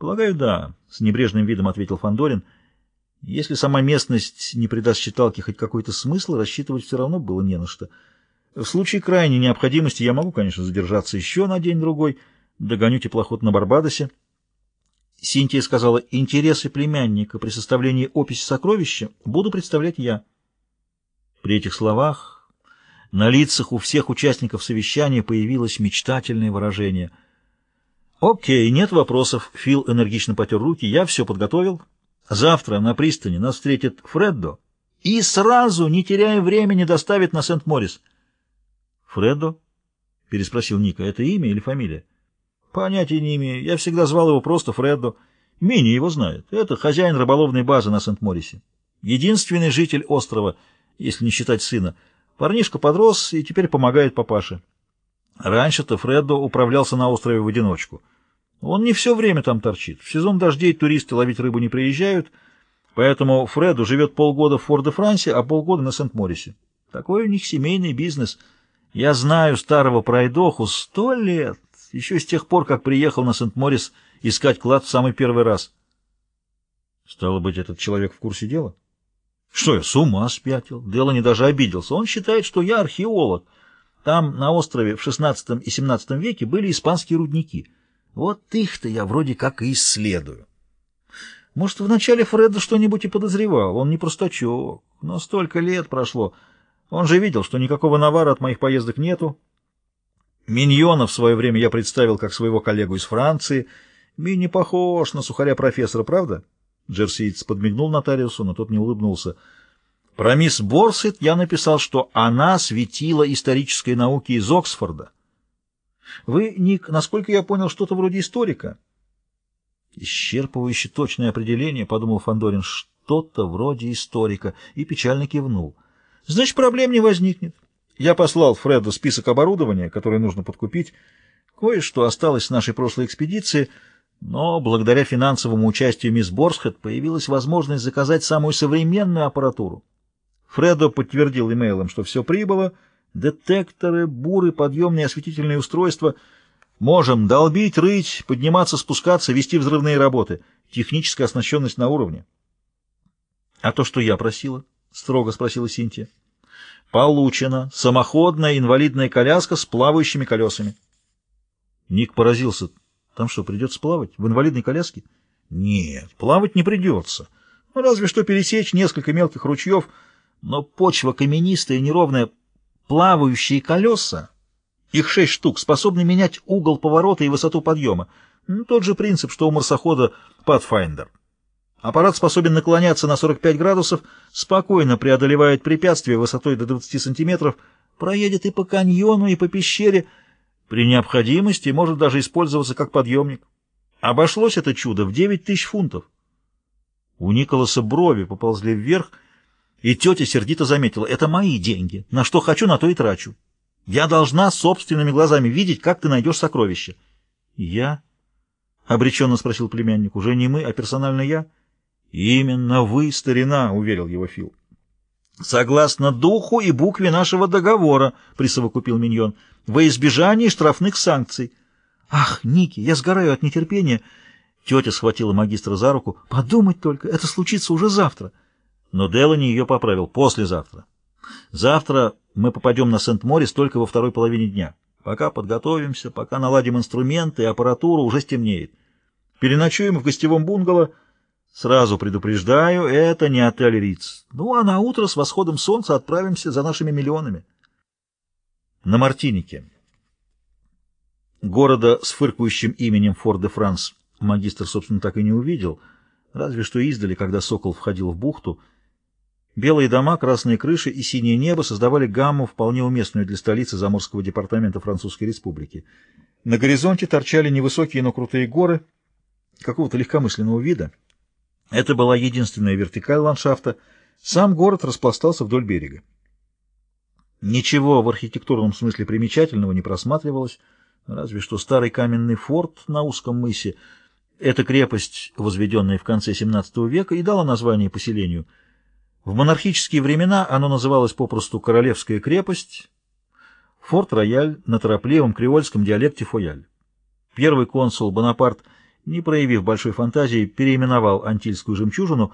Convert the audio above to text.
Полагаю, да, с небрежным видом ответил Фандорин. Если сама местность не придаст считалке хоть какой-то смысл, рассчитывать все равно было не на что. В случае крайней необходимости я могу, конечно, задержаться еще на день-другой, догоню теплоход на Барбадосе. Синтия сказала, интересы племянника при составлении описи сокровища буду представлять я. При этих словах на лицах у всех участников совещания появилось мечтательное выражение. «Окей, нет вопросов», — Фил энергично потер руки, — «я все подготовил. Завтра на пристани нас встретит Фреддо и сразу, не теряя времени, доставит на Сент-Морис». «Фреддо?» — переспросил Ника. «Это имя или фамилия?» Понятия не имею. Я всегда звал его просто Фреддо. Мини его знает. Это хозяин рыболовной базы на Сент-Морисе. Единственный житель острова, если не считать сына. Парнишка подрос и теперь помогает папаше. Раньше-то Фреддо управлялся на острове в одиночку. Он не все время там торчит. В сезон дождей туристы ловить рыбу не приезжают, поэтому Фредду живет полгода в Фор-де-Франсе, а полгода на Сент-Морисе. Такой у них семейный бизнес. Я знаю старого пройдоху сто лет еще с тех пор, как приехал на Сент-Морис искать клад в самый первый раз. Стало быть, этот человек в курсе дела? Что я, с ума спятил? Делани даже обиделся. Он считает, что я археолог. Там, на острове, в XVI и XVII веке были испанские рудники. Вот их-то я вроде как и исследую. Может, вначале Фредда что-нибудь и подозревал. Он не простачок. Но столько лет прошло. Он же видел, что никакого навара от моих поездок нету. Миньона в свое время я представил как своего коллегу из Франции. Мини похож на сухаря профессора, правда? Джерсиец подмигнул нотариусу, но тот не улыбнулся. Про мисс Борсет я написал, что она светила исторической науки из Оксфорда. Вы, Ник, насколько я понял, что-то вроде историка? Исчерпывающе точное определение, подумал Фандорин, что-то вроде историка, и печально кивнул. Значит, проблем не возникнет. Я послал Фреду список оборудования, которое нужно подкупить. Кое-что осталось с нашей прошлой экспедиции, но благодаря финансовому участию мисс Борсхед появилась возможность заказать самую современную аппаратуру. Фредо подтвердил имейлом, что все прибыло, детекторы, буры, подъемные осветительные устройства. Можем долбить, рыть, подниматься, спускаться, вести взрывные работы. Техническая оснащенность на уровне. — А то, что я просила? — строго спросила Синтия. Получено. Самоходная инвалидная коляска с плавающими колесами. Ник поразился. Там что, придется плавать? В инвалидной коляске? Нет, плавать не придется. Ну, разве что пересечь несколько мелких ручьев, но почва каменистая неровная. Плавающие колеса, их шесть штук, способны менять угол поворота и высоту подъема. Ну, тот же принцип, что у марсохода Pathfinder. Аппарат способен наклоняться на 45 градусов, спокойно преодолевает препятствия высотой до 20 сантиметров, проедет и по каньону, и по пещере. При необходимости может даже использоваться как подъемник. Обошлось это чудо в 9 тысяч фунтов. У Николаса брови поползли вверх, и тетя сердито заметила, это мои деньги, на что хочу, на то и трачу. Я должна собственными глазами видеть, как ты найдешь сокровище. Я? — обреченно спросил племянник. — Уже не мы, а персонально я? — «Именно вы, старина», — уверил его Фил. «Согласно духу и букве нашего договора», — присовокупил Миньон, — «во избежание штрафных санкций». «Ах, Ники, я сгораю от нетерпения!» Тетя схватила магистра за руку. «Подумать только, это случится уже завтра». Но Делани ее поправил. «Послезавтра. Завтра мы попадем на Сент-Морис только во второй половине дня. Пока подготовимся, пока наладим инструменты и аппаратуру, уже стемнеет. Переночуем в гостевом бунгало». Сразу предупреждаю, это не отель Риц. Ну, а на утро с восходом солнца отправимся за нашими миллионами. На Мартинике. Города с фыркающим именем Фор-де-Франс магистр, собственно, так и не увидел, разве что издали, когда Сокол входил в бухту. Белые дома, красные крыши и синее небо создавали гамму, вполне уместную для столицы Заморского департамента Французской Республики. На горизонте торчали невысокие, но крутые горы какого-то легкомысленного вида — это была единственная вертикаль ландшафта. Сам город распластался вдоль берега. Ничего в архитектурном смысле примечательного не просматривалось, разве что старый каменный форт на узком мысе. Эта крепость, возведенная в конце XVII века, и дала название поселению. В монархические времена оно называлось попросту Королевская крепость, форт-рояль на торопливом креольском диалекте фояль. Первый консул Бонапарт не проявив большой фантазии, переименовал антильскую жемчужину